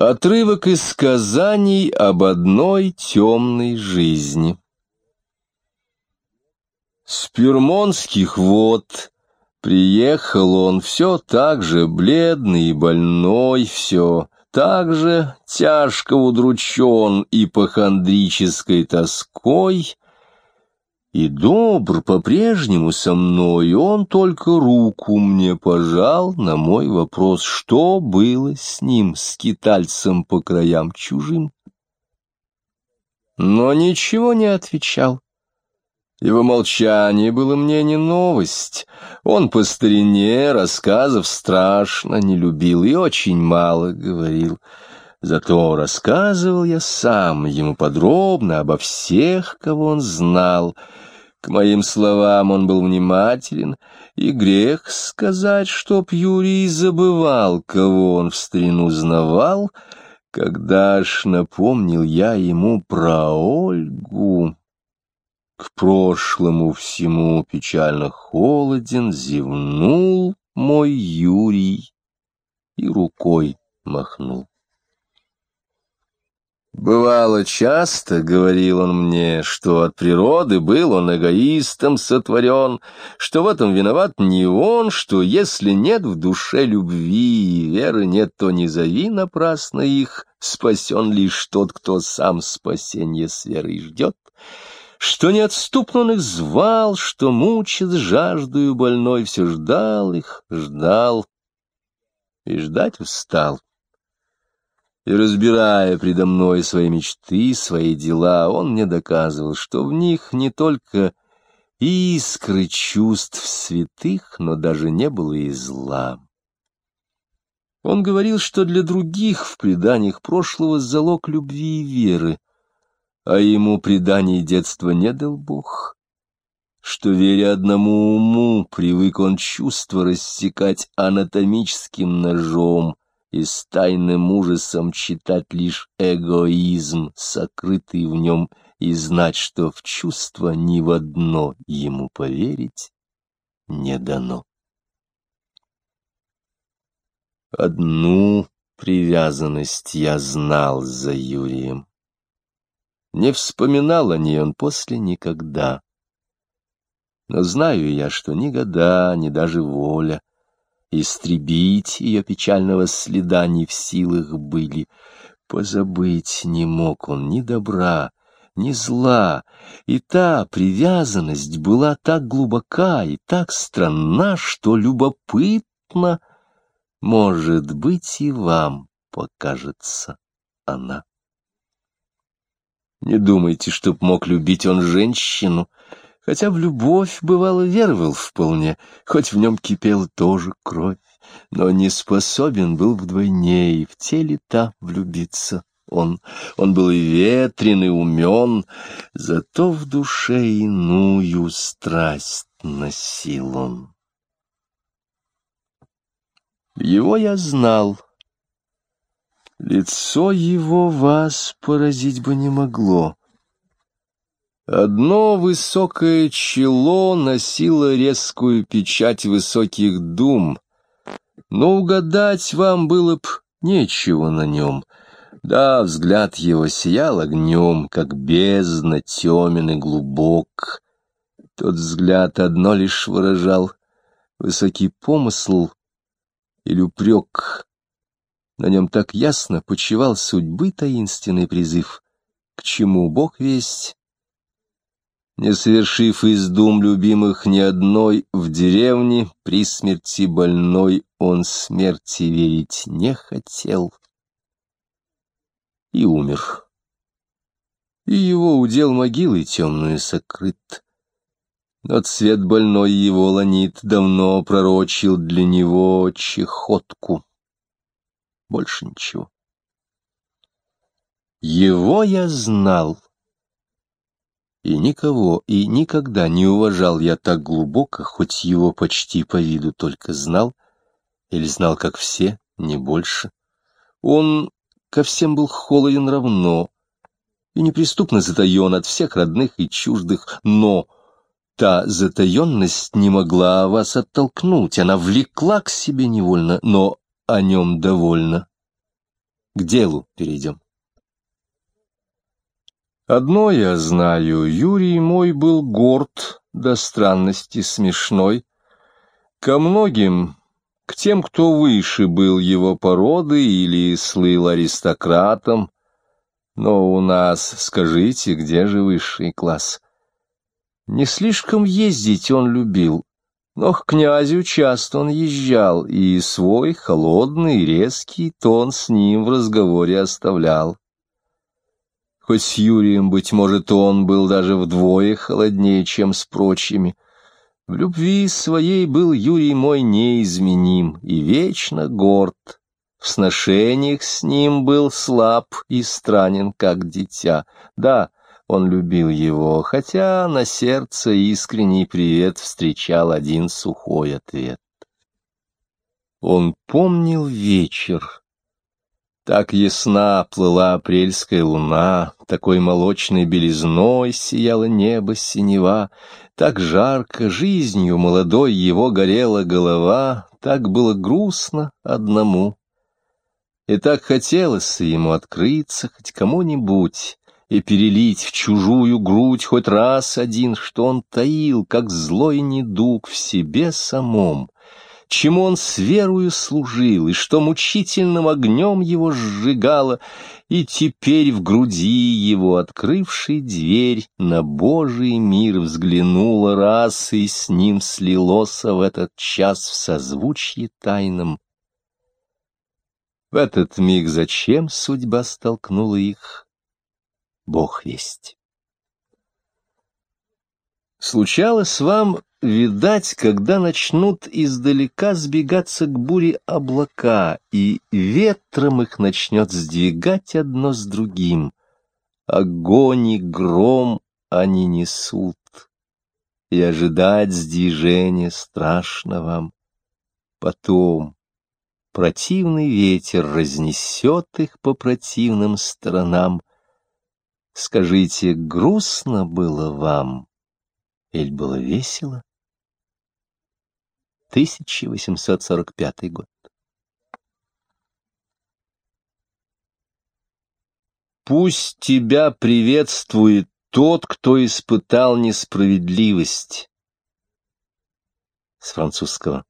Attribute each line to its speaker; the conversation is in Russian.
Speaker 1: Отрывок из сказаний об одной темной жизни. С Пюрмонских вод приехал он все так же бледный и больной, все так же тяжко удручен и похандрической тоской, и добр по-прежнему со мной, он только руку мне пожал на мой вопрос, что было с ним, с китальцем по краям чужим. Но ничего не отвечал. Его молчание было мне не новость. Он по старине рассказов страшно не любил и очень мало говорил. Зато рассказывал я сам ему подробно обо всех, кого он знал — к моим словам он был внимателен, и грех сказать, чтоб Юрий забывал, кого он в старину знавал, когда ж напомнил я ему про Ольгу. К прошлому всему печально холоден, зевнул мой Юрий и рукой махнул. Бывало часто, — говорил он мне, — что от природы был он эгоистом сотворен, что в этом виноват не он, что если нет в душе любви и веры нет, то не зови напрасно их, спасен лишь тот, кто сам спасенье с верой ждет, что неотступно он их звал, что мучит жаждую больной, все ждал их, ждал и ждать устал и, разбирая предо мной свои мечты, свои дела, он мне доказывал, что в них не только искры чувств святых, но даже не было и зла. Он говорил, что для других в преданиях прошлого залог любви и веры, а ему преданий детства не дал Бог, что, веря одному уму, привык он чувства рассекать анатомическим ножом, и с тайным ужасом читать лишь эгоизм, сокрытый в нем, и знать, что в чувство ни в одно ему поверить не дано. Одну привязанность я знал за Юрием. Не вспоминал о ней он после никогда. Но знаю я, что ни года, ни даже воля истребить ее печального следа не в силах были. Позабыть не мог он ни добра, ни зла, и та привязанность была так глубока и так странна, что любопытно, может быть, и вам покажется она. Не думайте, чтоб мог любить он женщину, хотя в любовь, бывало, веровал вполне, хоть в нем кипела тоже кровь, но не способен был вдвойне и в те лета влюбиться он. Он был и ветрен, и умен, зато в душе иную страсть носил он. Его я знал. Лицо его вас поразить бы не могло. Одно высокое чело носило резкую печать высоких дум, но угадать вам было б нечего на нем. Да, взгляд его сиял огнем, как бездна темен и глубок. Тот взгляд одно лишь выражал высокий помысл или упрек. На нем так ясно почивал судьбы таинственный призыв, к чему Бог весть, не совершив из дум любимых ни одной, в деревне при смерти больной он смерти верить не хотел и умер. И его удел могилы темную сокрыт. Но цвет больной его ланит давно пророчил для него чехотку. Больше ничего. Его я знал и никого и никогда не уважал я так глубоко, хоть его почти по виду только знал, или знал, как все, не больше. Он ко всем был холоден равно и неприступно затаен от всех родных и чуждых, но та затаенность не могла вас оттолкнуть, она влекла к себе невольно, но о нем довольно к делу перейдем. Одно я знаю, Юрий мой был горд до странности смешной. Ко многим, к тем, кто выше был его породы или слыл аристократом, но у нас, скажите, где же высший класс? Не слишком ездить он любил, но к князю часто он езжал, и свой холодный, резкий тон с ним в разговоре оставлял. Хоть с Юрием, быть может, он был даже вдвое холоднее, чем с прочими. В любви своей был Юрий мой неизменим и вечно горд. В сношениях с ним был слаб и странен, как дитя. Да, он любил его, хотя на сердце искренний привет встречал один сухой ответ. Он помнил вечер, так ясна плыла апрельская луна, такой молочной белизной сияло небо синева, так жарко жизнью молодой его горела голова, так было грустно одному. И так хотелось ему открыться хоть кому-нибудь и перелить в чужую грудь хоть раз один, что он таил, как злой недуг в себе самом, чему он с верою служил, и что мучительным огнем его сжигало, и теперь в груди его, открывший дверь, на Божий мир взглянула раз, и с ним слилося в этот час в созвучье тайном. В этот миг зачем судьба столкнула их? Бог весть. Случалось вам видать, когда начнут издалека сбегаться к буре облака, и ветром их начнет сдвигать одно с другим. Огонь и гром они несут, и ожидать сдвижения страшно вам. Потом противный ветер разнесет их по противным сторонам. Скажите, грустно было вам? Эль было весело. 1845 год. Пусть тебя приветствует тот, кто испытал несправедливость. С французского.